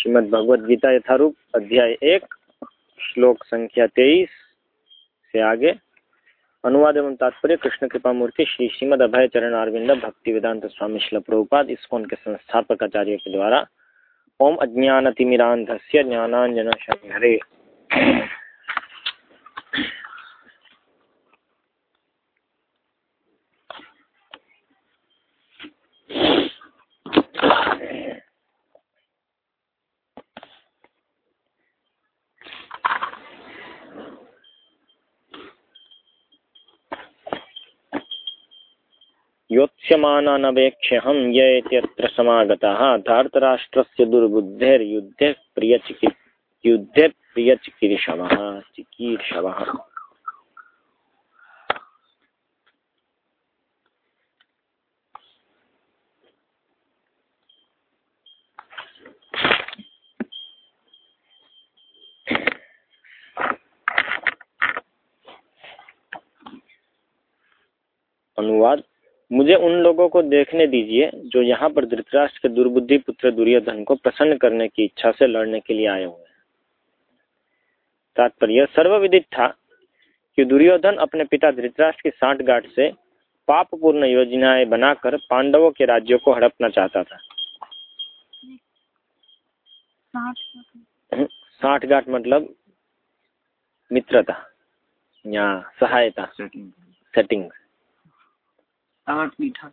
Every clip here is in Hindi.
श्रीमद् भगवद गीता यथारूप, अध्याय एक, श्लोक संख्या तेईस से आगे। अनुवाद एवं तात्पर्य, कृष्ण कृपा मूर्ति, श्री श्रीमद अभय चरण अरविंद भक्ति वेदांत स्वामी शिल प्रभुपाद, इसकोन के संस्थापक आचार्य के द्वारा, ओम अज्ञानतिमिरांधस्य ज्ञानांजन शंभरे योत्स्यमानानवेक्ष्यहं य इत्यत्र समागताः। धार्तराष्ट्रस्य दुर्बुद्धेर्युद्धे प्रियचिकि युद्धे प्रियचिकीर्षवः चिकीर्षवः। अनुवाद मुझे उन लोगों को देखने दीजिए जो यहाँ पर धृतराष्ट्र के दुर्बुद्धि पुत्र दुर्योधन को प्रसन्न करने की इच्छा से लड़ने के लिए आए हुए हैं। तात्पर्य सर्वविदित था कि दुर्योधन अपने पिता धृतराष्ट्र की साठ गांठ से पाप पूर्ण योजनाएँ बनाकर पांडवों के राज्यों को हड़पना चाहता था। साठ गांठ मतलब मित्रता या सहायता सेटिंग साठ मीठा।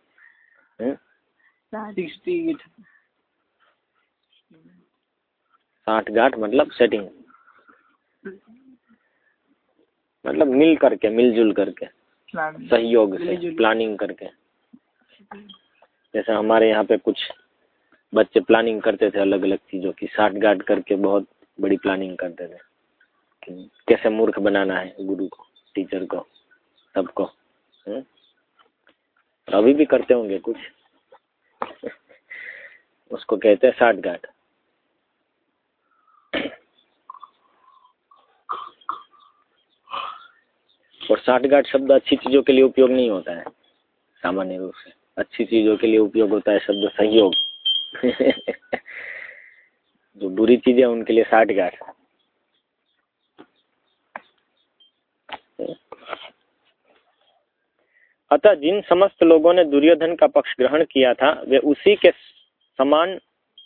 सिक्सटी मीठा। साठ गांठ मतलब सेटिंग मतलब मिल करके मिलजुल करके। सहयोग से प्लानिंग करके। जैसे हमारे यहाँ पे कुछ बच्चे प्लानिंग करते थे अलग अलग चीज़ों की। साठ गांठ करके बहुत बड़ी प्लानिंग करते थे। कि कैसे मूर्ख बनाना है गुरु को टीचर को सबको। अभी भी करते होंगे कुछ। उसको कहते हैं साठ गांठ और साठ गांठ शब्द अच्छी चीज़ों के लिए उपयोग नहीं होता है, सामान्य रूप से। अच्छी चीज़ों के लिए उपयोग होता है शब्द सहयोग जो बुरी चीज़ें उनके लिए साठ गांठ अतः जिन समस्त लोगों ने दुर्योधन का पक्ष ग्रहण किया था, वे उसी के समान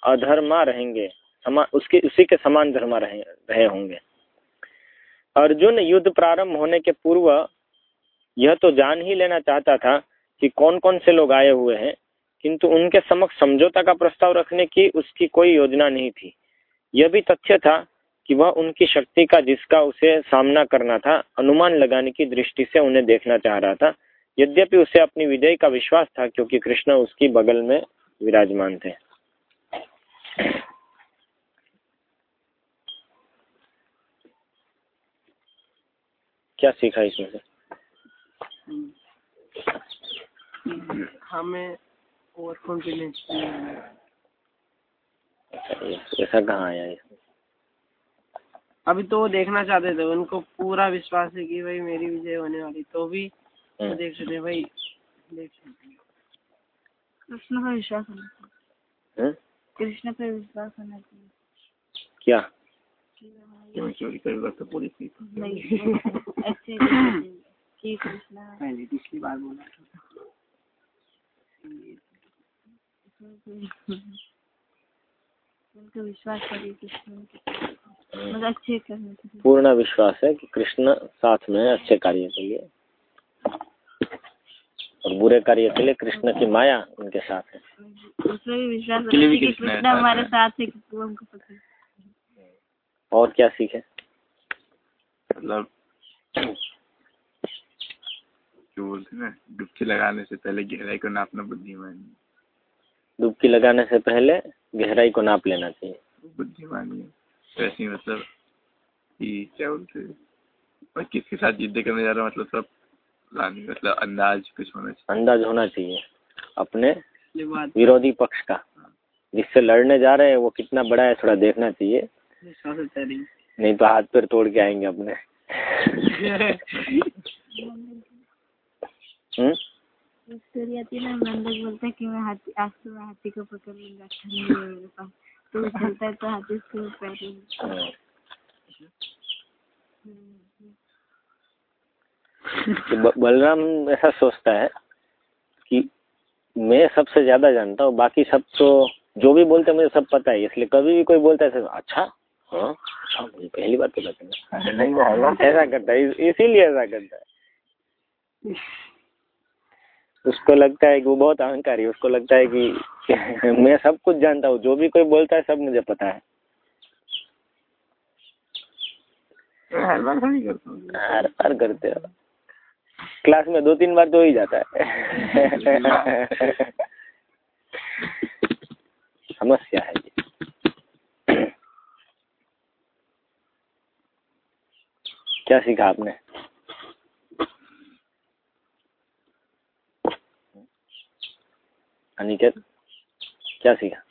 अधर्मा रहेंगे। समा, उसके, उसी के समान धर्मा रहे रहे होंगे। अर्जुन युद्ध प्रारंभ होने के पूर्व यह तो जान ही लेना चाहता था कि कौन कौन से लोग आए हुए हैं, किंतु उनके समक्ष समझौता का प्रस्ताव रखने की उसकी कोई योजना नहीं थी। यह भी तथ्य था कि वह उनकी शक्ति का जिसका उसे सामना करना था, अनुमान लगाने की दृष्टि से उन्हें देखना चाह रहा था। यद्यपि उसे अपनी विजय का विश्वास था क्योंकि कृष्ण उसकी बगल में विराजमान थे। क्या सीखा इसमें से? हमें कॉन्फिडेंस अच्छा ऐसा कहाँ आया इसमें अभी तो वो देखना चाहते थे उनको पूरा विश्वास है कि भाई मेरी विजय होने वाली तो भी। देख सकते हैं भाई देख सकते हैं। कृष्ण पर विश्वास होना चाहिए। हम्म? कृष्ण पर विश्वास होना चाहिए। क्या? चोरी करूँगा तो पुलिस नहीं नहीं अच्छे कि पहले पिछली बार बोला था। उनको विश्वास करिए कृष्ण मतलब अच्छे करने पूर्ण विश्वास है कि कृष्ण साथ में अच्छे कार्य के लिए। और बुरे कार्य के लिए कृष्ण की माया उनके साथ है। उसमें भी विश्वास कृष्ण है हमारे साथ है है। और क्या सीखे? मतलब जो बोलते हैं ना डुबकी लगाने से पहले गहराई को नापना बुद्धिमान डुबकी लगाने से पहले गहराई को नाप लेना चाहिए। बुद्धिमानी है तो ऐसे मतलब कि क्या बोलते और किसके साथ युद्ध करने जा रहा हूँ? मतलब सब प्लानिंग मतलब अंदाज कुछ होना चाहिए। अंदाज होना चाहिए अपने विरोधी पक्ष का। जिससे लड़ने जा रहे हैं वो कितना बड़ा है थोड़ा देखना चाहिए। नहीं तो हाथ पैर तोड़ के आएँगे अपने। हम्म? है बोलते हैं। कि मैं हाथी आज तो मैं हाथी को पकड़ लूँगा नहीं मेरे पास तो चलता है तो हाथी से पैर ब- बलराम ऐसा सोचता है कि मैं सबसे ज़्यादा जानता हूँ बाकी सब तो जो भी बोलते हैं मुझे सब पता है। इसलिए कभी भी कोई बोलता है तो, अच्छा हाँ अच्छा पहली बार तो बोला ऐसा करता है इसीलिए ऐसा करता है। उसको लगता है कि वो बहुत अहंकारी है। उसको लगता है कि मैं सब कुछ जानता हूँ जो भी कोई बोलता है सब मुझे पता हूँ। हर बार करते हो। क्लास में दो तीन बार तो हो जाता है। समस्या है क्या सीखा आपने? अनिकेत, क्या सीखा?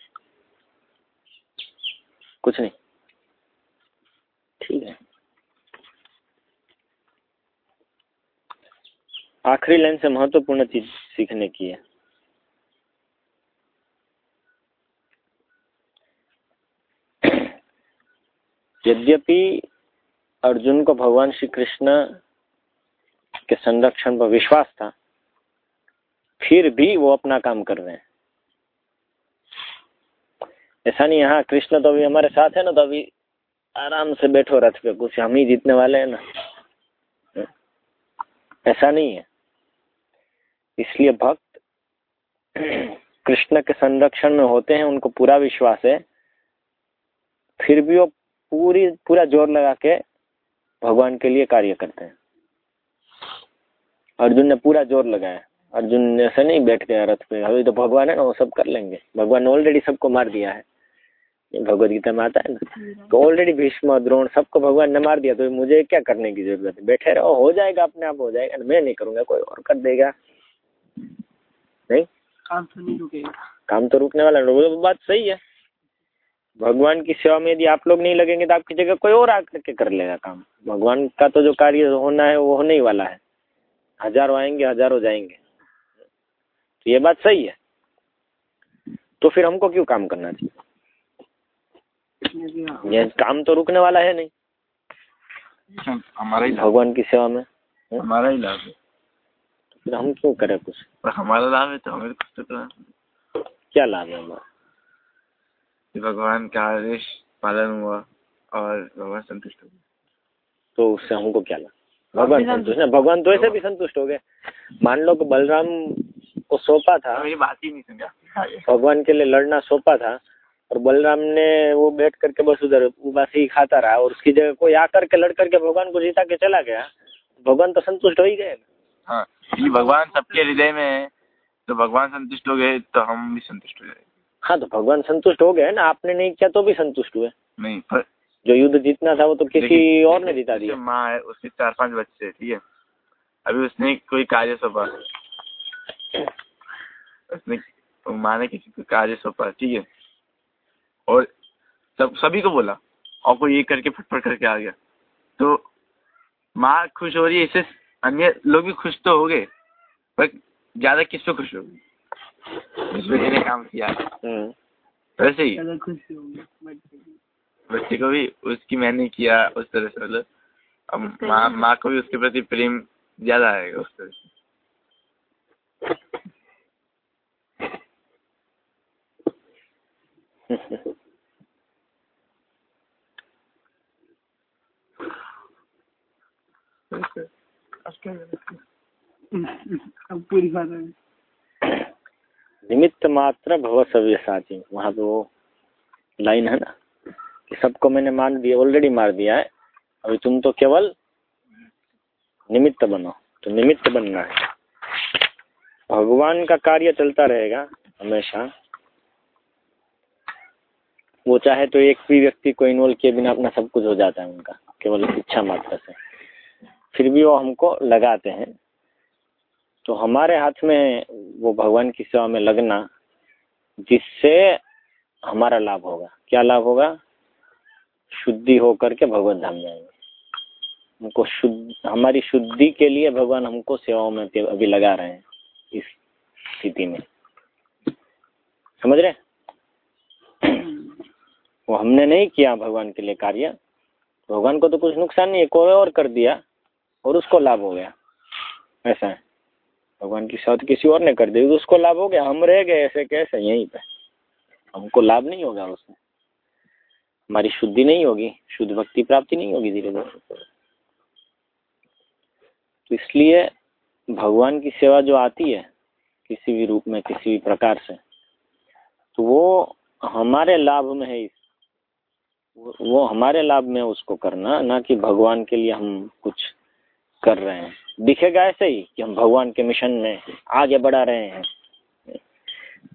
कुछ नहीं। ठीक है। आखिरी लाइन से महत्वपूर्ण चीज़ सीखने की है। यद्यपि अर्जुन को भगवान श्री कृष्ण के संरक्षण पर विश्वास था, फिर भी वो अपना काम कर रहे हैं। ऐसा नहीं हाँ कृष्ण तो अभी हमारे साथ है ना तो अभी आराम से बैठो रथ पे, कुछ हम ही जीतने वाले हैं ना। ऐसा नहीं है। इसलिए भक्त कृष्ण के संरक्षण में होते हैं, उनको पूरा विश्वास है। फिर भी वो पूरी, पूरा ज़ोर लगा के भगवान के लिए कार्य करते हैं। अर्जुन ने पूरा ज़ोर लगाया। अर्जुन ने ऐसे नहीं बैठ गया रथ पे, अभी तो भगवान है ना, वो सब कर लेंगे। भगवान ने ऑलरेडी सबको मार दिया है। भगवत गीता में आता है ना तो ऑलरेडी भीष्म द्रोण सबको भगवान ने मार दिया तो मुझे क्या करने की ज़रूरत है? बैठे रहो, हो जाएगा अपने आप, हो जाएगा। मैं नहीं करूँगा, कोई और कर देगा। नहीं? काम तो नहीं रुकेगा। काम तो रुकने वाला वो बात सही है। भगवान की सेवा में यदि आप लोग नहीं लगेंगे तो आपकी जगह कोई और आकर के कर लेगा काम। भगवान का तो जो कार्य होना है वो होने ही वाला है। हज़ारों आएँगे हज़ारों जाएँगे। तो ये बात सही है। तो फिर हमको क्यों काम करना चाहिए? हाँ। ये काम तो रुकने वाला है नहीं। हमारा ही भगवान की सेवा में। हमारा ही लाभ है। फिर हम क्यों करें कुछ? और हमारा लाभ है तो हमें कुछ तो करना क्या लाभ है हमारा? कि भगवान का आदेश पालन हुआ और भगवान संतुष्ट हो गए। तो उससे हमको क्या लाभ? भगवान संतुष्ट। ना भगवान तो ऐसे भी संतुष्ट हो गए। मान लो कि बलराम को सौंपा था। मेरी बात ही नहीं आपने भगवान के लिए लड़ना सौंपा था और बलराम ने वो बैठ करके बस उधर बस ही खाता रहा और उसकी जगह कोई आकर के लड़ करके भगवान को जीता के चला गया। भगवान तो संतुष्ट हो ही गए। हाँ। ये भगवान सबके हृदय में है तो भगवान संतुष्ट हो गए तो हम भी संतुष्ट हो जाएँगे। हाँ तो भगवान संतुष्ट हो गए ना आपने नहीं किया तो भी संतुष्ट हुए। नहीं पर जो युद्ध जीतना था वो तो किसी और ने जीता दिया। माँ है उसके चार पाँच बच्चे हैं, ठीक है? अभी उसने कोई कार्य सौंपा। उसने माँ ने किसी को कार्य सौंपा ठीक है? और सब सभी को बोला और कोई ये करके फटफट करके आ गया। तो माँ खुश हो रही है इससे अन्य लोग भी खुश तो हो गए पर ज़्यादा किस पे खुश होगी? जिस बच्चे ने काम किया हम्म, वैसे ही। होगी बच्चे को भी उसकी मैंने किया उस तरह से मतलब। अब माँ माँ को भी उसके प्रति प्रेम ज़्यादा आएगा उस तरह से। अब पूरी बात निमित्त मात्र भव सव्य साची वहाँ पे वो लाइन है ना? कि सबको मैंने मान दिया ऑलरेडी मार दिया है। अभी तुम तो केवल निमित्त बनो तो निमित्त बनना है। भगवान का कार्य चलता रहेगा हमेशा। वो चाहे तो एक भी व्यक्ति को इन्वॉल्व किए बिना अपना सब कुछ हो जाता है उनका, केवल इच्छा मात्र से। फिर भी वो हमको लगाते हैं। तो हमारे हाथ में वो भगवान की सेवा में लगना, जिससे हमारा लाभ होगा। क्या लाभ होगा? शुद्धि होकर के भगवत धाम जाएँगे। हमको शुद्ध, हमारी शुद्धि के लिए भगवान हमको सेवाओं में अभी लगा रहे हैं, इस स्थिति में। समझ रहे? वो हमने नहीं किया भगवान के लिए कार्य। भगवान को तो कुछ नुकसान नहीं है, कोई और कर दिया। और उसको लाभ हो गया। ऐसा है। भगवान की साथ किसी और ने कर दी तो उसको लाभ हो गया। हम रह गए ऐसे कैसे? यहीं पे। हमको लाभ नहीं होगा उसमें। हमारी शुद्धि नहीं होगी शुद्ध भक्ति प्राप्ति नहीं होगी धीरे धीरे। तो इसलिए भगवान की सेवा जो आती है किसी भी रूप में किसी भी प्रकार से तो वो हमारे लाभ में है इस। वो, वो हमारे लाभ में उसको करना ना कि भगवान के लिए हम कुछ कर रहे हैं। दिखेगा ऐसे ही कि हम भगवान के मिशन में आगे बढ़ा रहे हैं।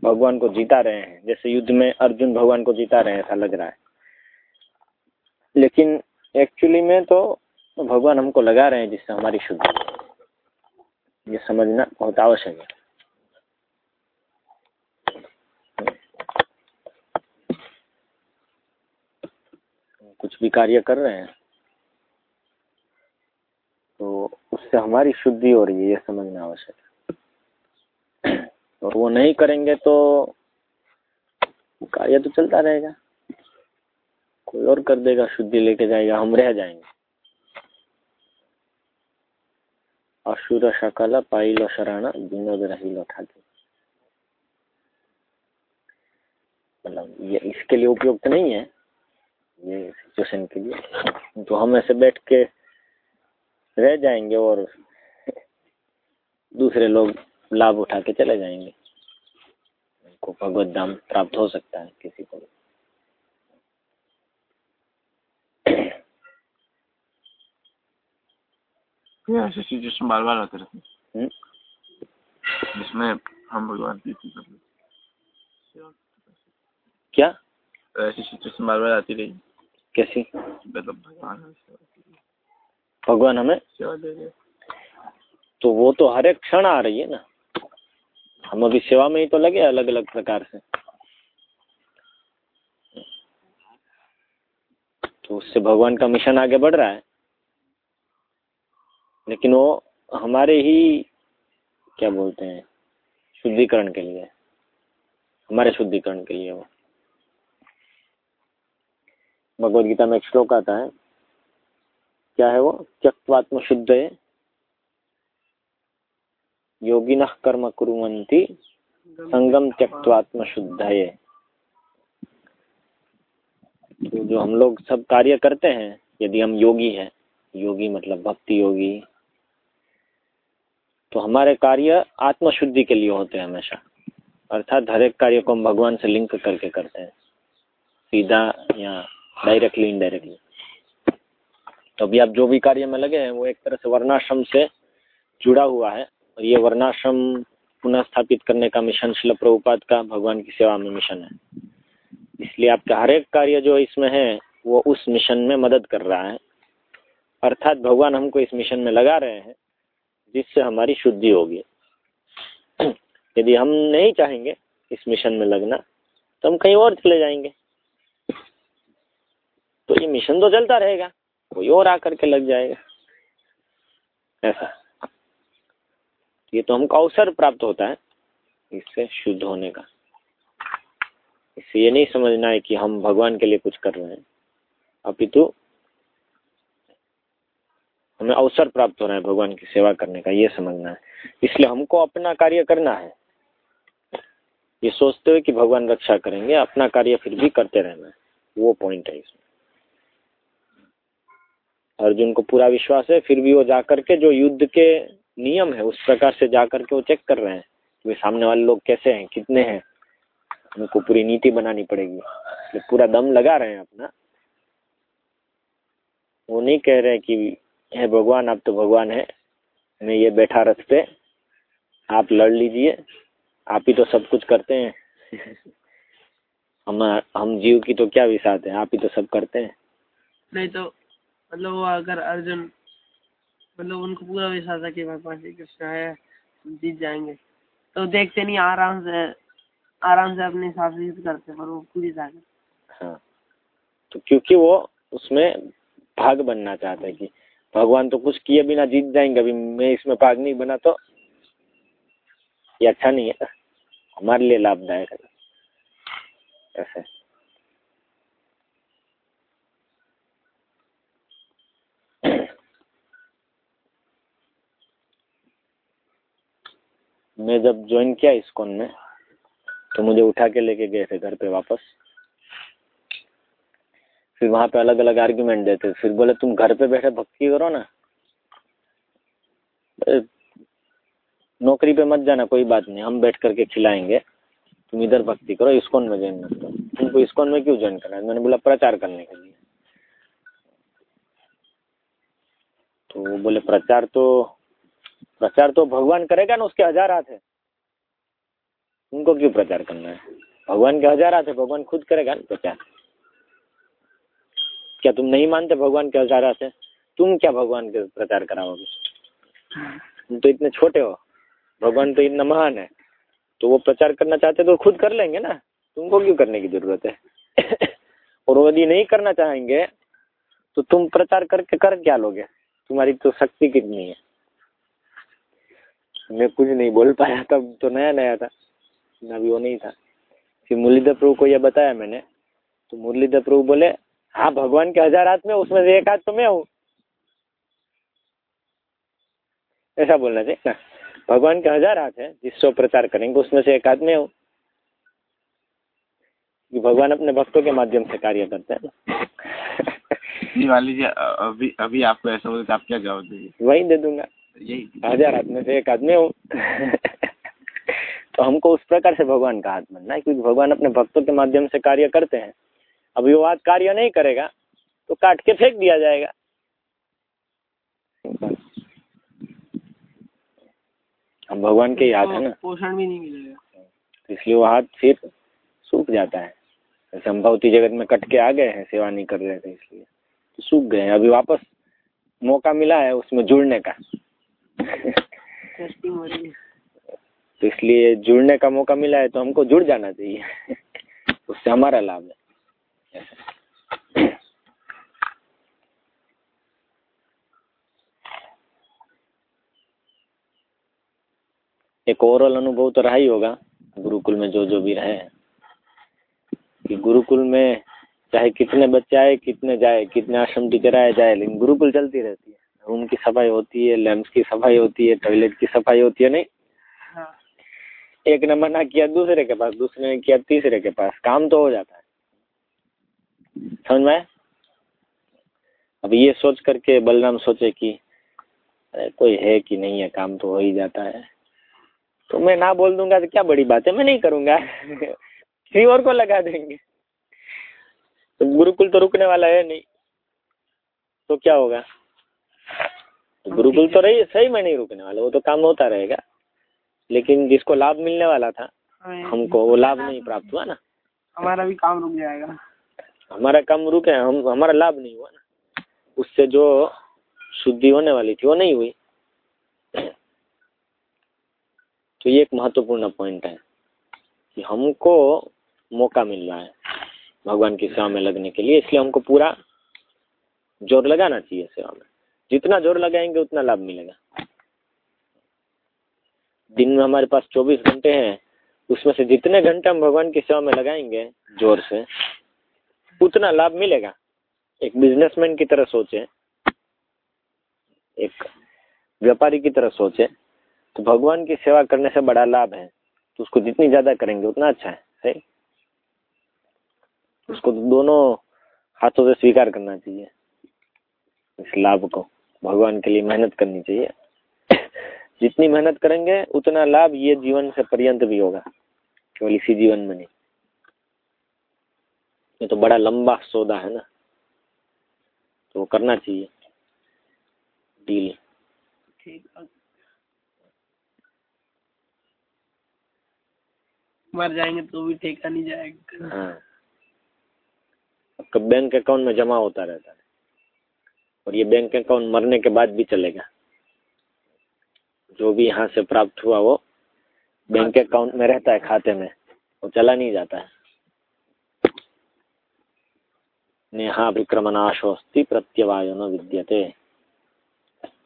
भगवान को जीता रहे हैं। जैसे युद्ध में अर्जुन भगवान को जीता रहे हैं, ऐसा लग रहा है। लेकिन एक्चुअली में तो भगवान हमको लगा रहे हैं जिससे हमारी शुद्धि ये समझना बहुत आवश्यक है। कुछ भी कार्य कर रहे हैं। तो उससे हमारी शुद्धि हो रही है, ये समझना आवश्यक है। और वो नहीं करेंगे तो कार्य तो चलता रहेगा। कोई और कर देगा, शुद्धि लेके जाएगा, हम रह जाएँगे। असुर शकल पाइलो शरण विनोद रही ठाकुर। मतलब ये इसके लिए उपयुक्त नहीं है, ये सिचुएशन के लिए। तो हम ऐसे बैठ के रह जाएँगे और दूसरे लोग लाभ उठा के चले जाएँगे। उनको भगवत धाम प्राप्त हो सकता है किसी को ऐसे सिचुएशन बार बार आते रहते हम्म? जिसमें हम भगवान की क्या? ऐसी सिचुएशन बार बार आती रही। कैसी? मतलब भगवान भगवान हमें सेवा दे रहे तो वो तो हर एक क्षण आ रही है ना। हम अभी सेवा में ही तो लगे अलग अलग प्रकार से। तो उससे भगवान का मिशन आगे बढ़ रहा है। लेकिन वो हमारे ही क्या बोलते हैं शुद्धिकरण के लिए। हमारे शुद्धिकरण के लिए वो। भगवद गीता में एक श्लोक आता है। क्या है वो? त्यक्वात्म शुद्ध योगिन कर्म कुरुवंती संगम त्यक्वात्म शुद्ध तो जो हम लोग सब कार्य करते हैं, यदि हम योगी हैं, योगी मतलब भक्ति योगी तो हमारे कार्य आत्मशुद्धि के लिए होते हैं हमेशा। अर्थात हर एक कार्य को हम भगवान से लिंक करके करते हैं। सीधा या डायरेक्टली इनडायरेक्टली तो अभी आप जो भी कार्य में लगे हैं, वो एक तरह से वर्णाश्रम से जुड़ा हुआ है। और ये वर्णाश्रम पुनः स्थापित करने का मिशन शिल प्रभुपाद का भगवान की सेवा में मिशन है। इसलिए आपका हर एक कार्य जो इसमें है, वो उस मिशन में मदद कर रहा है। अर्थात भगवान हमको इस मिशन में लगा रहे हैं, जिससे हमारी शुद्धि होगी। यदि हम नहीं चाहेंगे इस मिशन में लगना तो हम कहीं और चले जाएँगे। तो ये मिशन तो चलता रहेगा। कोई और आकर के लग जाएगा। ऐसा। ये तो हमको अवसर प्राप्त होता है इससे शुद्ध होने का। इससे ये नहीं समझना है कि हम भगवान के लिए कुछ कर रहे हैं। अपितु हमें अवसर प्राप्त हो रहा है भगवान की सेवा करने का, ये समझना है। इसलिए हमको अपना कार्य करना है। ये सोचते हुए कि भगवान रक्षा करेंगे, अपना कार्य फिर भी करते रहना है। वो पॉइंट है इसमें। अर्जुन को पूरा विश्वास है, फिर भी वो जाकर के जो युद्ध के नियम है, उस प्रकार से जाकर के वो चेक कर रहे हैं कि सामने वाले लोग कैसे हैं, कितने हैं। उनको पूरी नीति बनानी पड़ेगी। तो पूरा दम लगा रहे हैं अपना। वो नहीं कह रहे कि, है भगवान, आप तो भगवान है। मैं ये बैठा रथ पे आप लड़ लीजिए। आप ही तो सब कुछ करते हैं। हम हम जीव की तो क्या विसात है, आप ही तो सब करते हैं। नहीं तो मतलब वो अगर अर्जुन मतलब उनको पूरा विश्वास था कि भगवान श्री कृष्ण है जीत जाएँगे। तो देखते नहीं, आराम से आराम से अपने हिसाब से युद्ध करते पर वो पूरी हाँ। तो क्योंकि वो उसमें भाग बनना चाहते हैं कि भगवान तो कुछ किए बिना जीत जाएँगे, अभी मैं इसमें भाग नहीं बना तो ये अच्छा नहीं है। हमारे लिए लाभदायक है। ऐसे। मैं जब ज्वाइन किया इस्कॉन में तो मुझे उठा के लेके गए थे घर पे वापस। फिर वहाँ पे अलग अलग आर्ग्यूमेंट देते। फिर बोले, तुम घर पे बैठे भक्ति करो ना। नौकरी पे मत जाना, कोई बात नहीं। हम बैठ करके खिलाएँगे। तुम इधर भक्ति करो इस्कॉन में ज्वाइन करो। तुमको इस्कॉन में क्यों ज्वाइन करना है? मैंने बोला, प्रचार करने के लिए। तो बोले, प्रचार तो प्रचार तो भगवान करेगा ना, उसके हज़ार हाथ है। उनको क्यों प्रचार करना है? भगवान के हज़ार हाथ है, भगवान खुद करेगा ना प्रचार। क्या तुम नहीं मानते भगवान के हज़ार हाथ है? तुम क्या भगवान के प्रचार कराओगे? तुम तो इतने छोटे हो। भगवान तो इतना महान है। तो वो प्रचार करना चाहते तो खुद कर लेंगे ना। तुमको क्यों करने की ज़रूरत है? और यदि नहीं करना चाहेंगे तो तुम प्रचार करके कर क्या लोगे? तुम्हारी तो शक्ति कितनी है। मैं कुछ नहीं बोल पाया तब तो नया नया था। अभी वो नहीं था। फिर मुरलीधर प्रभु को यह बताया मैंने। तो मुरलीधर प्रभु बोले हाँ भगवान के हज़ार हाथ में उसमें से एक हाथ तो मैं हूँ। ऐसा बोलना चाहिए ना। भगवान के हज़ार हाथ है जिससे वो प्रचार करेंगे उसमें से एक हाथ में हूँ। कि भगवान अपने भक्तों के माध्यम से कार्य करते हैं ना। जी मान लीजिए अभी अभी आपको ऐसा बोले तो आप क्या जवाब देंगे वही दे दूँगा। हज़ार हाथ में से एक आदमी हूँ। तो हमको उस प्रकार से भगवान का हाथ बनना है क्योंकि भगवान अपने भक्तों के माध्यम से कार्य करते हैं। अभी वो हाथ कार्य नहीं करेगा तो काट के फेंक दिया जाएगा। अब भगवान के याद है ना। पोषण भी नहीं मिलेगा। तो इसलिए वो हाथ फिर सूख जाता है। हम जगत में कट के आ गए हैं सेवा नहीं कर रहे थे इसलिए तो सूख गए हैं। अभी वापस मौका मिला है उसमें जुड़ने का। तो इसलिए जुड़ने का मौका मिला है तो हमको जुड़ जाना चाहिए। उससे हमारा लाभ है। एक ओवरऑल अनुभव तो रहा ही होगा, गुरुकुल में जो जो भी रहे कि गुरुकुल में चाहे कितने बच्चे आए, कितने जाए, कितने आश्रम टीचर आए, जाए, लेकिन गुरुकुल चलती रहती है। रूम की सफ़ाई होती है लैंप्स की सफ़ाई होती है टॉयलेट की सफ़ाई होती है नहीं? हाँ। एक ने मना किया दूसरे के पास दूसरे ने किया तीसरे के पास काम तो हो जाता है। समझ में अब ये सोच करके बलराम सोचे कि अरे कोई है कि नहीं है काम तो हो ही जाता है। तो मैं ना बोल दूँगा तो क्या बड़ी बात है मैं नहीं करूँगा? किसी और को लगा देंगे। तो गुरुकुल तो रुकने वाला है नहीं? तो क्या होगा? गुरुकुल तो रही सही में नहीं रुकने वाला वो तो काम होता रहेगा। लेकिन जिसको लाभ मिलने वाला था हमको वो लाभ नहीं प्राप्त हुआ ना। हमारा भी काम रुक जाएगा। हमारा काम रुके हम हमारा लाभ नहीं हुआ ना। उससे जो शुद्धि होने वाली थी वो नहीं हुई। तो ये एक महत्वपूर्ण पॉइंट है कि हमको मौका मिल रहा है भगवान की सेवा में लगने के लिए इसलिए हमको पूरा ज़ोर लगाना चाहिए सेवा में। जितना ज़ोर लगाएँगे, उतना लाभ मिलेगा। दिन में हमारे पास 24 घंटे हैं, उसमें से जितने घंटे हम भगवान की सेवा में लगाएँगे, ज़ोर से, उतना लाभ मिलेगा। एक बिजनेसमैन की तरह सोचे, एक व्यापारी की तरह सोचे तो भगवान की सेवा करने से बड़ा लाभ है। तो उसको जितनी ज़्यादा करेंगे, उतना अच्छा है, सही? उसको दोनों हाथों से स्वीकार करना चाहिए, इस लाभ को। भगवान के लिए मेहनत करनी चाहिए। जितनी मेहनत करेंगे उतना लाभ ये जीवन से पर्यंत भी होगा केवल इसी जीवन में नहीं। ये तो बड़ा लंबा सौदा है ना। तो वो करना चाहिए। डील ठीक। मर जाएँगे तो भी ठेका नहीं जाएगा। हाँ। बैंक अकाउंट में जमा होता रहता है। और ये बैंक अकाउंट मरने के बाद भी चलेगा। जो भी यहाँ से प्राप्त हुआ वो बैंक अकाउंट में रहता है खाते में वो चला नहीं जाता है। नेहा विक्रमनाशोस्ति प्रत्यवाय न विद्यते।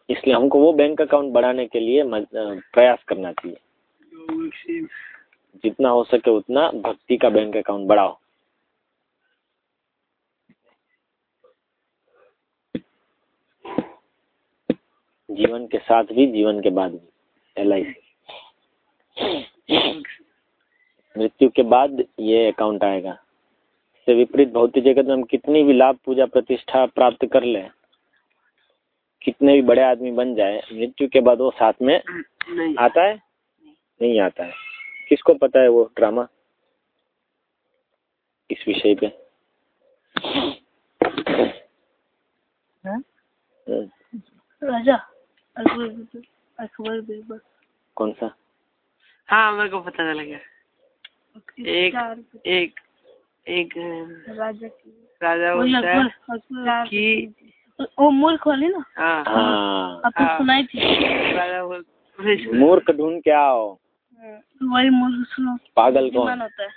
इसलिए हमको वो बैंक अकाउंट बढ़ाने के लिए प्रयास करना चाहिए। जितना हो सके उतना भक्ति का बैंक अकाउंट बढ़ाओ। जीवन के साथ भी जीवन के बाद भी एल आई सी मृत्यु के बाद ये अकाउंट आएगा। इससे विपरीत भौतिक जगत में हम कितनी भी लाभ पूजा प्रतिष्ठा प्राप्त कर ले कितने भी बड़े आदमी बन जाए मृत्यु के बाद वो साथ में नहीं आता है? नहीं आता है। किसको पता है वो ड्रामा इस विषय पे। हाँ? हम्म, राजा। अकबर अकबर बीरबल कौन सा? हाँ मेरे को पता चला गया। एक एक एक राजा की। राजा बोलता है कि वो मूर्ख वाली ना? हाँ। हाँ। आपने हाँ। सुनाई थी। राजा बोल मूर्ख ढूंढ के आओ। वही मूर्ख सुनो। पागल कौन? होता है।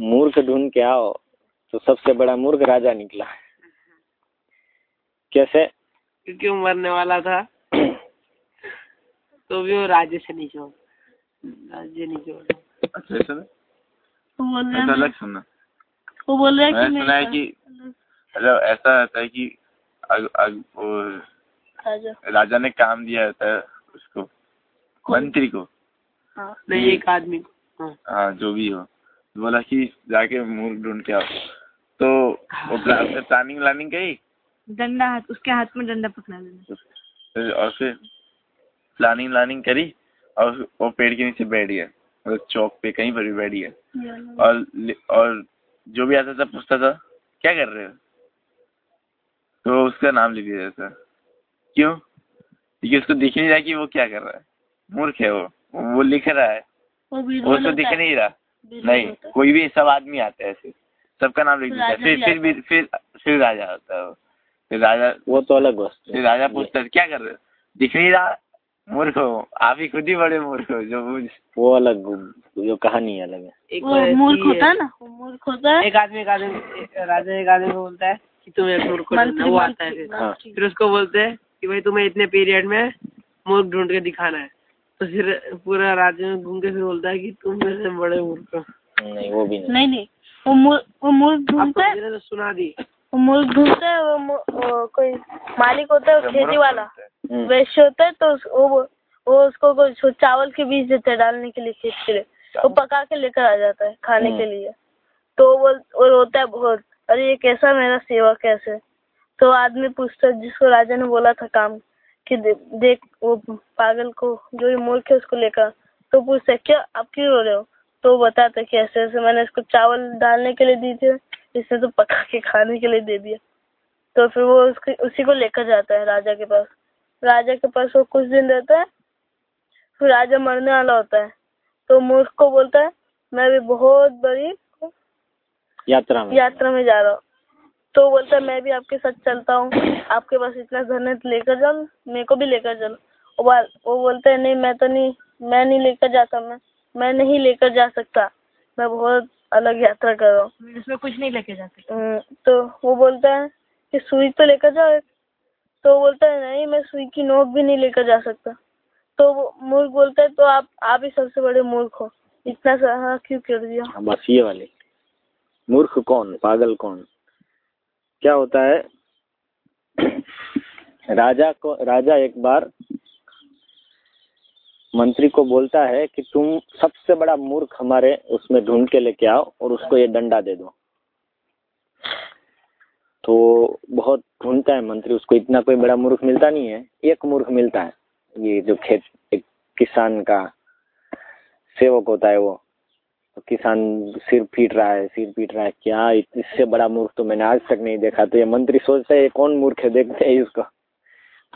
मूर्ख ढूंढ के आओ तो सबसे बड़ा मूर्ख राजा निकला कैसे? क्योंकि वो मरने वाला था। तो भी वो राज्य से नहीं छोड़ राज्य नहीं छोड़। अच्छा ऐसा? वो बोल रहा ऐसा है अलग सुनना। वो बोल रहा है कि सुना है कि मतलब ऐसा रहता है कि अग, अग, वो राजा। राजा ने काम दिया रहता है उसको मंत्री को। हाँ। नहीं एक आदमी को। हाँ। हाँ जो भी हो। बोला कि जाके मूर्ख ढूंढ के आओ। तो वो प्लानिंग व्लानिंग करी? डंडा हाथ उसके हाथ में डंडा पकड़ा देना और फिर प्लानिंग व्लानिंग करी और वो पेड़ के नीचे बैठ गया। मतलब चौक पे कहीं पर भी बैठ गया। और और जो भी आता था पूछता था क्या कर रहे हो? तो उसका नाम लिख दिया जाता क्यों? क्योंकि उसको दिख नहीं रहा कि वो क्या कर रहा है। मूर्ख है वो। वो लिख रहा है। वो उसको दिख नहीं रहा। नहीं कोई भी सब आदमी आते हैं ऐसे। सबका नाम लिख देता है। फिर फिर फिर फिर राजा होता है वो। फिर राजा वो तो अलग वस्तु फिर राजा पूछता है क्या कर रहे हो? दिख नहीं रहा मूर्ख हो। आप ही खुद ही बड़े मूर्ख हो जो मुझ- वो अलग जो कहानी अलग है। एक मूर्ख होता है ना? मूर्ख होता है। एक आदमी एक आदमी राजा एक आदमी को बोलता है कि तुम एक मूर्ख मंत्री वो आता है फिर। हाँ। फिर उसको बोलते हैं कि भाई तुम्हें इतने पीरियड में मूर्ख ढूंढ के दिखाना है। तो फिर पूरा राज्य में घूम के फिर बोलता है कि तुम मेरे बड़े मूर्ख हो। नहीं वो भी नहीं। नहीं नहीं। वो मूर्ख वो मूर्ख ढूंढता है। तो सुना दी। मूर्ख है वो कोई मालिक होता है खेती वाला। हम्म, वैश्य होता है तो वो वो उसको कुछ चावल के बीज देते हैं डालने के लिए खेत के लिए। वो पका के लेकर आ जाता है खाने के हम्म। लिए। तो वो वो रोता है बहुत। अरे ये कैसा मेरा सेवा कैसे तो आदमी पूछता है जिसको राजा ने बोला था काम कि दे, देख वो पागल को जो ये मूर्ख है उसको लेकर तो पूछता है क्या आप क्यों रो रहे हो? तो वो बताता है कि ऐसे ऐसे मैंने इसको चावल डालने के लिए दी थी। इसने तो पका के खाने के लिए दे दिया। तो फिर वो उसके उसी को लेकर जाता है राजा के पास। राजा के पास वो कुछ दिन रहता है फिर राजा मरने वाला होता है। तो मूर्ख को बोलता है मैं भी बहुत बड़ी यात्रा में। यात्रा में जा रहा हूँ। तो बोलता है मैं भी आपके साथ चलता हूँ। आपके पास इतना धन है तो लेकर जाओ मेरे को भी लेकर चलो वो बाल- वो बोलता है नहीं मैं तो नहीं मैं नहीं लेकर जाता मैं मैं नहीं लेकर जा सकता। मैं बहुत अलग यात्रा करो। इसमें कुछ नहीं लेके जाते। हम्म, तो वो बोलता है कि सुई तो लेकर जाओ तो बोलता है नहीं मैं सुई की नोक भी नहीं लेकर जा सकता। तो वो मूर्ख बोलता है तो आप आप ही सबसे बड़े मूर्ख हो। इतना सारा क्यों कर दिया? हाँ, बस ये वाले। मूर्ख कौन? पागल कौन? क्या होता है? राजा को राजा एक बार मंत्री को बोलता है कि तुम सबसे बड़ा मूर्ख हमारे उसमें ढूंढ के लेके आओ और उसको ये डंडा दे दो। तो बहुत ढूंढता है मंत्री, उसको इतना कोई बड़ा मूर्ख मिलता नहीं है, एक मूर्ख मिलता है। ये जो खेत, एक किसान का सेवक होता है वो तो किसान सिर पीट रहा है, सिर पीट रहा है क्या इससे बड़ा मूर्ख तो मैंने आज तक नहीं देखा। तो ये मंत्री सोचता है, ये कौन मूर्ख है, देखते हैं इसको।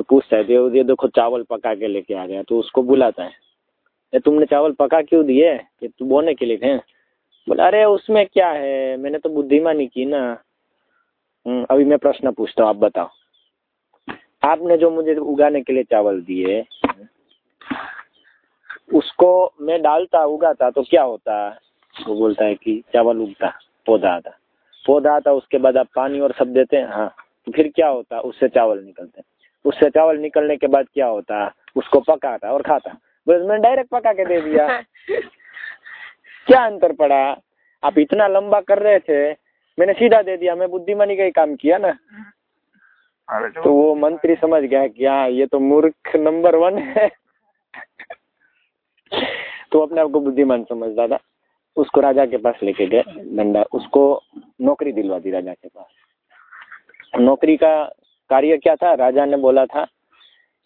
तो पूछता है तो ये देखो चावल पका के लेके आ गया तो उसको बुलाता है ये तुमने चावल पका क्यों दिए? ये तू बोने के लिए थे। बोला अरे उसमें क्या है? मैंने तो बुद्धिमानी की ना। हम्म, अभी मैं प्रश्न पूछता हूँ आप बताओ। आपने जो मुझे उगाने के लिए चावल दिए उसको मैं डालता उगाता तो क्या होता? वो बोलता है कि चावल उगता पौधा आता। पौधा आता उसके बाद आप पानी और सब देते हैं? हाँ। तो फिर क्या होता? उससे चावल निकलते उससे चावल निकलने के बाद क्या होता? उसको पकाता और खाता। बस मैंने डायरेक्ट पका के दे दिया। क्या अंतर पड़ा? आप इतना लंबा कर रहे थे मैंने सीधा दे दिया मैं बुद्धिमानी का ही काम किया ना। तो वो मंत्री समझ गया कि हाँ ये तो मूर्ख नंबर वन है। तो अपने आप को बुद्धिमान समझता था। उसको राजा के पास लेके गए डंडा। उसको नौकरी दिलवा दी राजा के पास। नौकरी का कार्य क्या था? राजा ने बोला था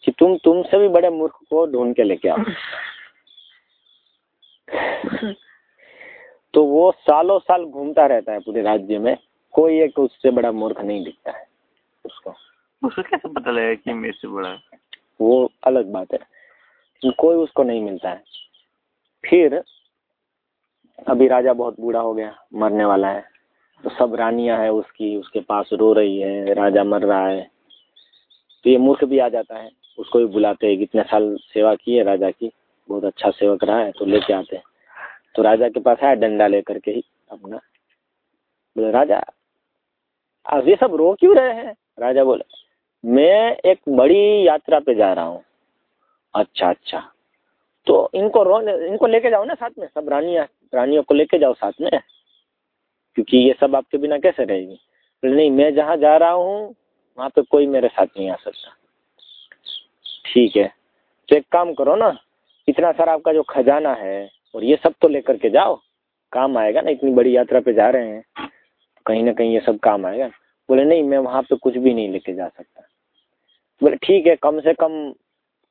कि तुम तुमसे भी बड़े मूर्ख को ढूंढ के लेके आओ। तो वो सालों साल घूमता रहता है पूरे राज्य में। कोई एक उससे बड़ा मूर्ख नहीं दिखता है उसको। उसको कैसे पता लगेगा कि मेरे से बड़ा वो अलग बात है। कोई उसको नहीं मिलता है। फिर अभी राजा बहुत बूढ़ा हो गया मरने वाला है। तो सब रानियाँ है उसकी उसके पास रो रही है राजा मर रहा है। तो ये मूर्ख भी आ जाता है। उसको भी बुलाते हैं कितने साल सेवा की है, राजा की। बहुत अच्छा सेवक रहा है तो लेके आते हैं। तो राजा के पास आया डंडा लेकर के ही अपना। बोले, राजा अब ये सब रो क्यों रहे हैं? राजा बोले, मैं एक बड़ी यात्रा पे जा रहा हूँ। अच्छा अच्छा। तो इनको रो इनको लेके जाओ ना साथ में, सब रानियाँ, रानियों को लेके जाओ साथ में। क्योंकि ये सब आपके बिना कैसे रहेगी? बोले, नहीं, मैं जहाँ जा रहा हूँ वहाँ पे कोई मेरे साथ नहीं आ सकता। ठीक है। तो एक काम करो ना, इतना सारा आपका जो खजाना है और ये सब तो लेकर के जाओ। काम आएगा ना, इतनी बड़ी यात्रा पे जा रहे हैं। कहीं ना कहीं ये सब काम आएगा। बोले, नहीं, मैं वहाँ पे कुछ भी नहीं लेके जा सकता। बोले, ठीक है, कम से कम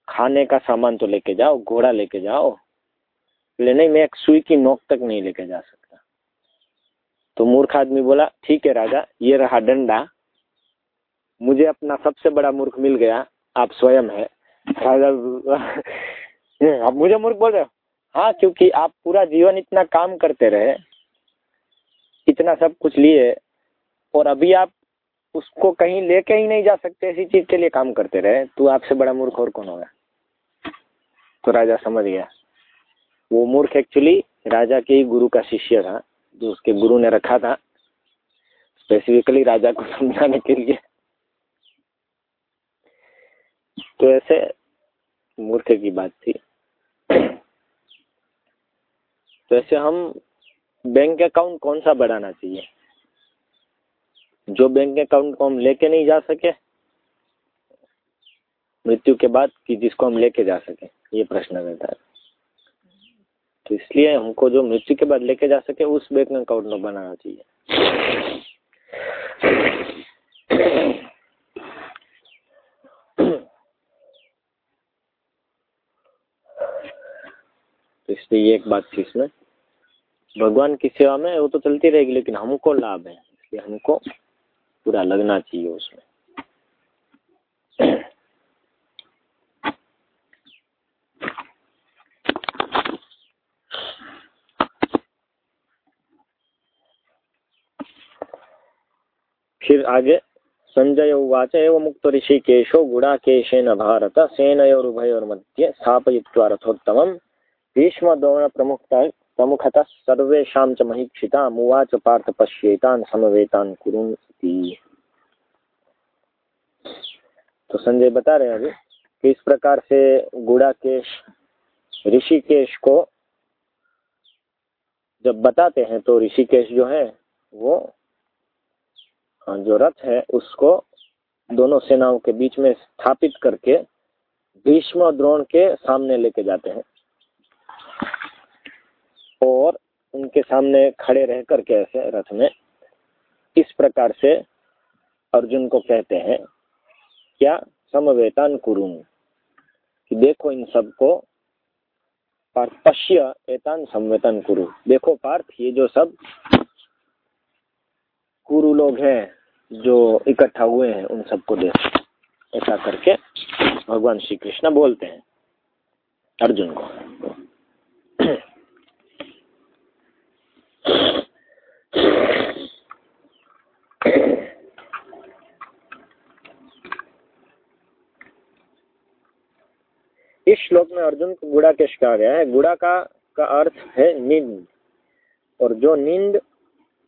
खाने का सामान तो लेके जाओ, घोड़ा लेके जाओ। बोले, नहीं, मैं एक सुई की नोक तक नहीं लेके जा सकता। तो मूर्ख आदमी बोला, ठीक है राजा, ये रहा डंडा मुझे अपना सबसे बड़ा मूर्ख मिल गया। आप स्वयं है। आप मुझे मूर्ख बोल रहे हो? हाँ क्योंकि आप पूरा जीवन इतना काम करते रहे, इतना सब कुछ लिए, और अभी आप उसको कहीं लेके ही नहीं जा सकते ऐसी चीज़ के लिए काम करते रहे। तो आपसे बड़ा मूर्ख और कौन होगा? तो राजा समझ गया। वो मूर्ख एक्चुअली राजा के ही गुरु का शिष्य था, जो उसके गुरु ने रखा था स्पेसिफिकली राजा को समझाने के लिए। तो ऐसे मूर्ख की बात थी। तो ऐसे हम बैंक अकाउंट कौन सा बढ़ाना चाहिए? जो बैंक अकाउंट को हम लेके नहीं जा सके, मृत्यु के बाद कि जिसको हम लेके जा सके, ये प्रश्न रहता है। तो इसलिए हमको जो मृत्यु के बाद लेके जा सके, उस बैंक अकाउंट में बनाना चाहिए तो इसलिए एक बात थी इसमें भगवान की सेवा में वो तो चलती रहेगी, लेकिन हमको लाभ है, इसलिए हमको पूरा लगना चाहिए उसमें। फिर आगे, संजय उवाच, एव मुक्त ऋषिकेशो, गुडाकेशेन भारत, सेनयोरुभयोर्मध्ये स्थापयित्वा रथोत्तमं भीष्मद्रोण प्रमुखता प्रमुखतः सर्वेशा च महीक्षिता मुवाच पार्थ पश्येतान समवेतान कुरुन तो संजय बता रहे हैं अभी कि इस प्रकार से गुड़ाकेश, ऋषिकेश को जब बताते हैं तो ऋषिकेश जो है, वो जो रथ है, उसको दोनों सेनाओं के बीच में स्थापित करके भीष्म द्रोण के सामने लेके जाते हैं। और उनके सामने खड़े रह करके ऐसे रथ में, इस प्रकार से अर्जुन को कहते हैं, क्या समवेतान कुरुन, कि देखो इन सबको पश्य एतान समवेतन कुरु। देखो पार्थ, ये जो सब कुरु लोग हैं, जो इकट्ठा हुए हैं, उन सबको देखो। ऐसा करके भगवान श्री कृष्ण बोलते हैं अर्जुन को। इस श्लोक में अर्जुन को गुड़ा केश कहा गया है। गुड़ा का का अर्थ है नींद। और जो नींद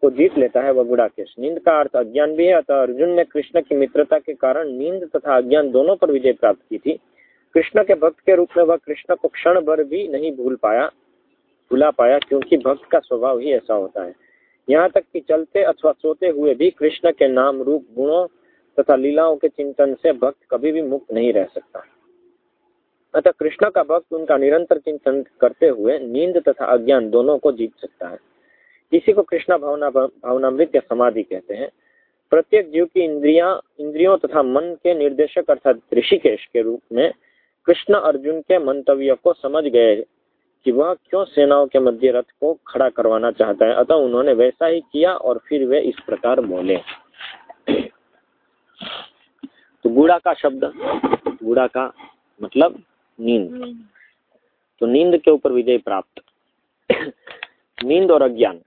को जीत लेता है, वह गुड़ाकेश नींद का अर्थ अज्ञान भी है, अतः अर्जुन ने कृष्ण की मित्रता के कारण नींद तथा अज्ञान दोनों पर विजय प्राप्त की थी। कृष्ण के भक्त के रूप में वह कृष्ण को क्षण भर भी नहीं भूल पाया, भूला पाया, क्योंकि भक्त का स्वभाव ही ऐसा होता है। यहाँ तक कि चलते अथवा सोते हुए भी कृष्ण के नाम, रूप, गुणों तथा लीलाओं के चिंतन से भक्त कभी भी मुक्त नहीं रह सकता। अतः कृष्ण का भक्त उनका निरंतर चिंतन करते हुए नींद तथा अज्ञान दोनों को जीत सकता है। इसी को कृष्णा भावना भावनामृत या समाधि कहते हैं। प्रत्येक जीव की इंद्रिया, इंद्रियों तथा मन के निर्देशक अर्थात ऋषिकेश के रूप में कृष्ण अर्जुन के मंतव्य को समझ गए कि वह क्यों सेनाओं के मध्य रथ को खड़ा करवाना चाहता है। अतः उन्होंने वैसा ही किया और फिर वे इस प्रकार बोले। तो गुड़ा का शब्द गुड़ा का मतलब नींद। तो नींद के ऊपर विजय प्राप्त। नींद और अज्ञान।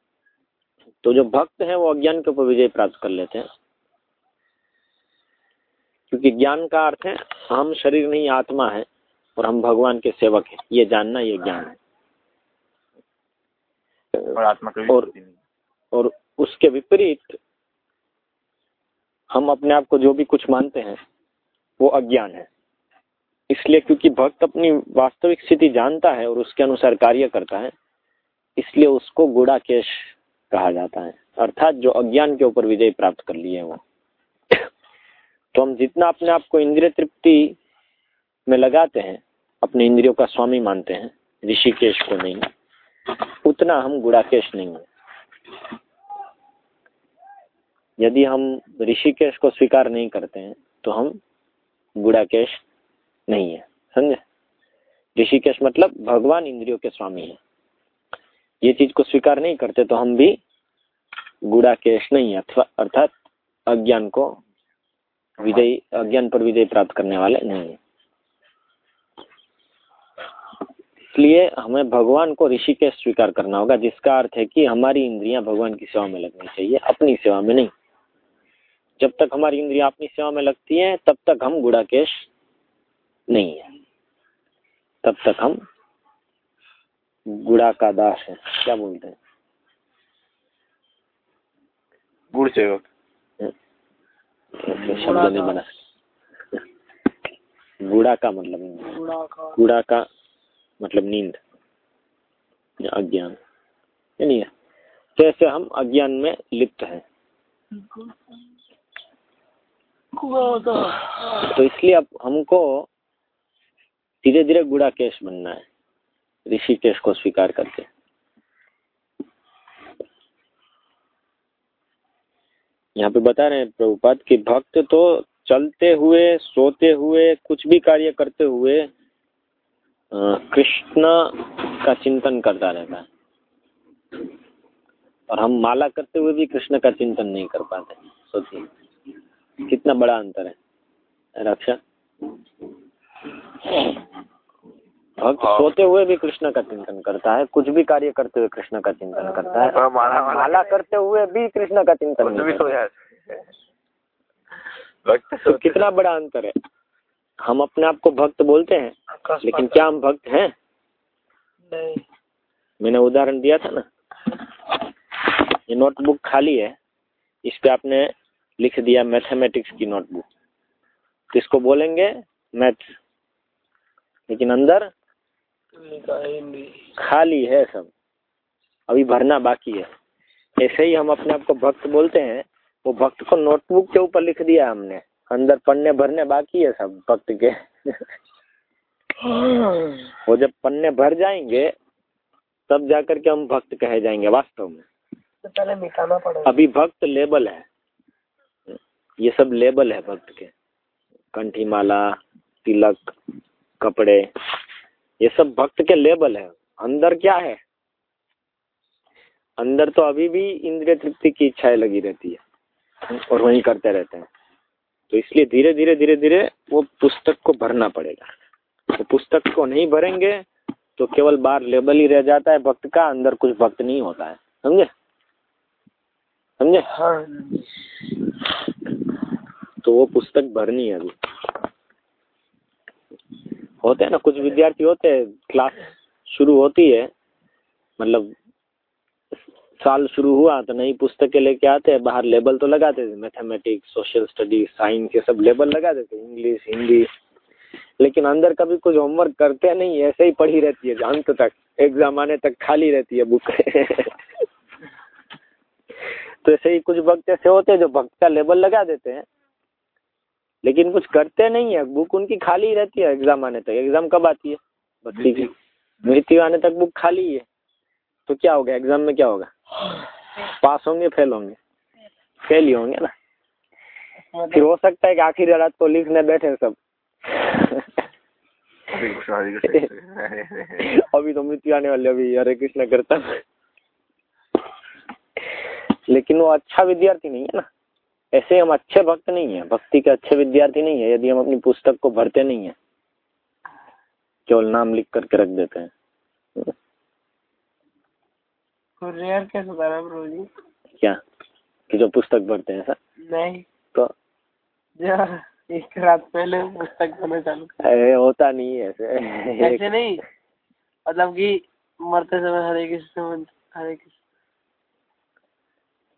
तो जो भक्त है वो अज्ञान के ऊपर विजय प्राप्त कर लेते हैं। क्योंकि ज्ञान का अर्थ है हम शरीर नहीं आत्मा है और हम भगवान के सेवक हैं। ये जानना ये ज्ञान है। और आत्मा और और उसके विपरीत हम अपने आप को जो भी कुछ मानते हैं वो अज्ञान है। इसलिए क्योंकि भक्त अपनी वास्तविक स्थिति जानता है और उसके अनुसार कार्य करता है, इसलिए उसको गुड़ाकेश कहा जाता है। अर्थात जो अज्ञान के ऊपर विजय प्राप्त कर लिए वो। तो हम जितना अपने आप को इंद्रिय तृप्ति में लगाते हैं, अपने इंद्रियों का स्वामी मानते हैं, ऋषिकेश को नहीं, उतना हम गुड़ाकेश नहीं है। यदि हम ऋषिकेश को स्वीकार नहीं करते हैं तो हम गुड़ाकेश नहीं है, समझे? ऋषिकेश मतलब भगवान इंद्रियों के स्वामी है। ये चीज़ को स्वीकार नहीं करते तो हम भी गुड़ाकेश नहीं है अथवा अर्थात अज्ञान को विजय, अज्ञान पर विजय प्राप्त करने वाले नहीं है। इसलिए हमें भगवान को ऋषिकेश स्वीकार करना होगा, जिसका अर्थ है कि हमारी इंद्रियाँ भगवान की सेवा में लगनी चाहिए, अपनी सेवा में नहीं। जब तक हमारी इंद्रियाँ अपनी सेवा में लगती हैं, तब तक हम गुड़ाकेश नहीं है। तब तक हम गुड़ा का दास है। क्या बोलते हैं? गुड़ सेवक। शब्द नहीं बना। गुड़ा का मतलब नींद गुड़ा का। मतलब नींद। या अज्ञान। नहीं है। जैसे हम अज्ञान में लिप्त हैं। तो इसलिए अब हमको धीरे धीरे गुड़ा केश बनना है। ऋषिकेश को स्वीकार करके यहाँ पे बता रहे हैं प्रभुपाद कि भक्त तो चलते हुए, सोते हुए, कुछ भी कार्य करते हुए कृष्ण का चिंतन करता रहता है। और हम माला करते हुए भी कृष्ण का चिंतन नहीं कर पाते। सोचिए, कितना बड़ा अंतर है। रक्षा? भक्त हाँ। सोते हुए भी कृष्ण का चिंतन करता है कुछ भी कार्य करते हुए कृष्ण का चिंतन करता है हाँ, माला- करते हुए भी कृष्ण का चिंतन भी करता। सो भक्त तो कितना बड़ा अंतर है। हम अपने आप को भक्त बोलते हैं लेकिन क्या हम भक्त हैं? नहीं। मैंने उदाहरण दिया था ना। ये नोटबुक खाली है इस पे आपने लिख दिया मैथमेटिक्स की नोटबुक तो इसको बोलेंगे मैथ लेकिन अंदर खाली है सब। अभी भरना बाकी है। ऐसे ही हम अपने आप को भक्त बोलते हैं। वो भक्त को नोटबुक के ऊपर लिख दिया हमने। अंदर पन्ने भरने बाकी है सब भक्त के। वो जब पन्ने भर जाएँगे तब जाकर के हम भक्त कहे जाएँगे वास्तव में। तो पहले मिटाना पड़ेगा। अभी भक्त लेबल है। ये सब लेबल है भक्त के। कंठी माला तिलक कपड़े ये सब भक्त के लेबल है। अंदर क्या है? अंदर तो अभी भी इंद्रिय तृप्ति की इच्छाएँ लगी रहती है और वही करते रहते हैं। तो इसलिए धीरे धीरे धीरे धीरे वो पुस्तक को भरना पड़ेगा। तो पुस्तक को नहीं भरेंगे तो केवल बाहर लेबल ही रह जाता है भक्त का अंदर कुछ भक्त नहीं होता है। समझे? समझे? हाँ। तो वो पुस्तक भरनी है अभी। होते हैं ना, कुछ विद्यार्थी होते हैं क्लास शुरू होती है मतलब साल शुरू हुआ तो नई पुस्तकें लेके आते हैं, बाहर लेबल तो लगाते थे मैथमेटिक्स सोशल स्टडी साइंस ये सब लेबल लगा देते इंग्लिश हिंदी लेकिन अंदर कभी कुछ होमवर्क करते नहीं ऐसे ही पढ़ी रहती है, अंत तक एग्ज़ाम आने तक खाली रहती है बुक तो ऐसे ही कुछ भक्त ऐसे होते हैं जो भक्त का लेबल लगा देते हैं। लेकिन कुछ करते नहीं है। बुक उनकी खाली ही रहती है एग्ज़ाम आने तक। एग्ज़ाम कब आती है? भक्ति की मृत्यु। आने तक बुक खाली है। तो क्या होगा? एग्ज़ाम में क्या होगा? पास होंगे फेल होंगे। फेल ही होंगे ना। फिर हो सकता है कि आखिरी रात को लिखने बैठे सब। अभी तो मृत्यु आने वाली अभी हरे कृष्ण करता लेकिन वो अच्छा विद्यार्थी नहीं है ना। ऐसे हम अच्छे भक्त नहीं है। भक्ति के अच्छे विद्यार्थी नहीं है यदि हम अपनी पुस्तक को भरते नहीं है। केवल नाम लिख करके रख देते हैं। रेयर कैसे प्रभु जी। क्या? कि जो पुस्तक भरते हैं सर नहीं। तो? एक रात पहले पुस्तक चालू अरे होता नहीं है ऐसे। ऐसे नहीं। मतलब कि मरते समय हरे कृष्ण हरे कृष्ण।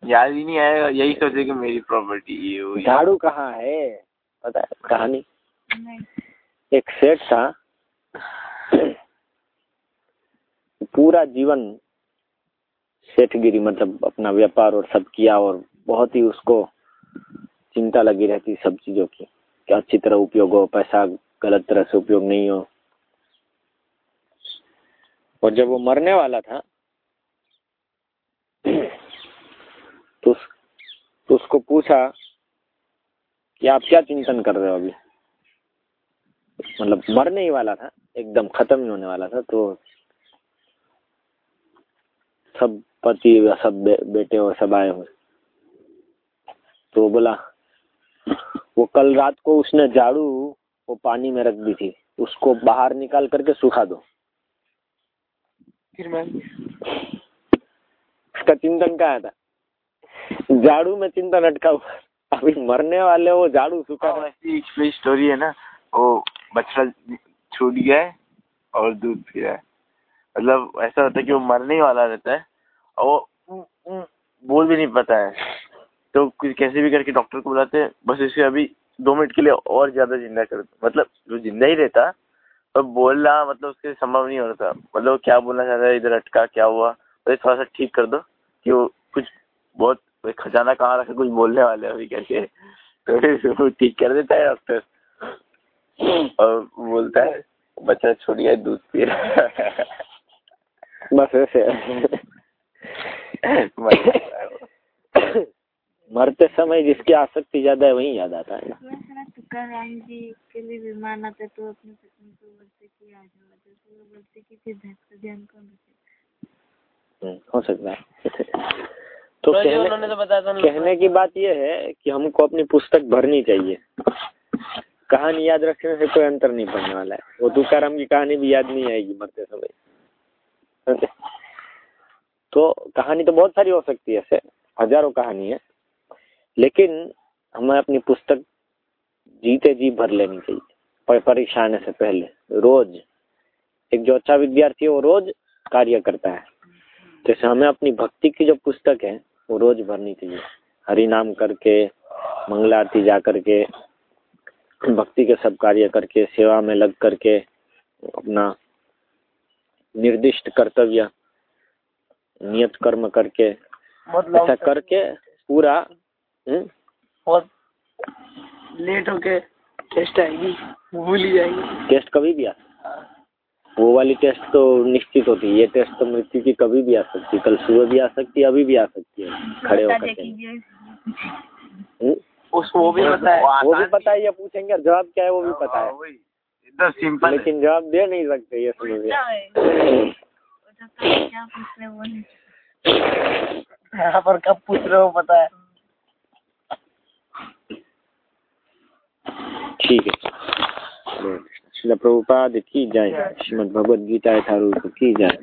याद ही नहीं आएगा यही सोचे कि मेरी प्रॉपर्टी ये हुई। झाड़ू कहाँ है? पता है कहानी। एक सेठ था। पूरा जीवन सेठगिरी मतलब अपना व्यापार और सब किया और बहुत ही उसको चिंता लगी रहती सब चीज़ों की। कि अच्छी तरह उपयोग हो पैसा गलत तरह से उपयोग नहीं हो। और जब वो मरने वाला था तो, उस, तो उसको पूछा कि आप क्या चिंतन कर रहे हो अभी? मतलब मरने ही वाला था एकदम खत्म ही होने वाला था तो सब पति सब बे, बेटे और सब आए हुए। तो बोला वो कल रात को उसने झाड़ू वो पानी में रख दी थी उसको बाहर निकाल करके सुखा दो। फिर मैं? उसका चिंतन क्या था? झाड़ू में चिंतन अटका हुआ अभी मरने वाले वो झाड़ू सुखा हुआ स्टोरी है ना, वो बछड़ा छूट गया है और दूध पी रहा है। मतलब ऐसा होता है कि वो मरने ही वाला रहता है और वो बोल भी नहीं पता है। तो कुछ कैसे भी करके डॉक्टर को बुलाते हैं, बस इसे अभी दो मिनट के लिए और ज़्यादा ज़िंदा कर मतलब जो ज़िंदा ही रहता, पर बोलना मतलब उसके संभव नहीं हो रहा था। मतलब क्या बोलना चाहता है, इधर अटका क्या हुआ थोड़ा सा ठीक कर दो कि वो कुछ बहुत कोई खजाना कहाँ रखा कुछ बोलने वाले अभी कैसे? तो ठीक कर देता है डॉक्टर और बोलता है बच्चा गया दूध पी रहा है। बस ऐसे। मरते समय जिसकी आसक्ति ज़्यादा है वही याद आता है ना। वैसे तुकाराम जी के लिए विमान आते तो अपनी पत्नी को बोलते कि आ जाओ आ जाओ। तो वो बोलते कि फिर भक्त ध्यान कौन रखे हम्म, हो सकता है। तो कहने उन्होंने तो बताया था कहने की बात यह है कि हमको अपनी पुस्तक भरनी चाहिए। कहानी याद रखने से कोई अंतर नहीं पड़ने वाला है। वो तुकाराम की कहानी भी याद नहीं आएगी मरते समय। तो कहानी तो बहुत सारी हो सकती है ऐसे हज़ारों कहानी है। लेकिन हमें अपनी पुस्तक जीते जी भर लेनी चाहिए। परीक्षा आने से पहले रोज एक जो अच्छा विद्यार्थी है वो रोज कार्य करता है। जैसे हमें अपनी भक्ति की जो पुस्तक है वो रोज भरनी चाहिए हरि नाम करके मंगला आरती जा करके भक्ति के सब कार्य करके सेवा में लग करके अपना निर्दिष्ट कर्तव्य नियत कर्म करके ऐसा करके पूरा हम्म, बहुत लेट होके टेस्ट आएगी भूल ही जाएगी। टेस्ट कभी भी आ वो वाली टेस्ट तो निश्चित होती है। ये टेस्ट तो मृत्यु की कभी भी आ सकती है। कल सुबह भी आ सकती है अभी भी आ सकती है। खड़े होकर के। हम्म, उसको वो भी पता है। वो भी पता है ये पूछेंगे जवाब क्या है वो भी पता है। एकदम सिंपल लेकिन जवाब दे नहीं सकते ये समझ क्या पूछ रहे वो नहीं यहाँ पर कब पूछ रहे हो पता है? ठीक है। श्रील प्रभुपाद की जय श्रीमद भगवद गीता यथारूप की जय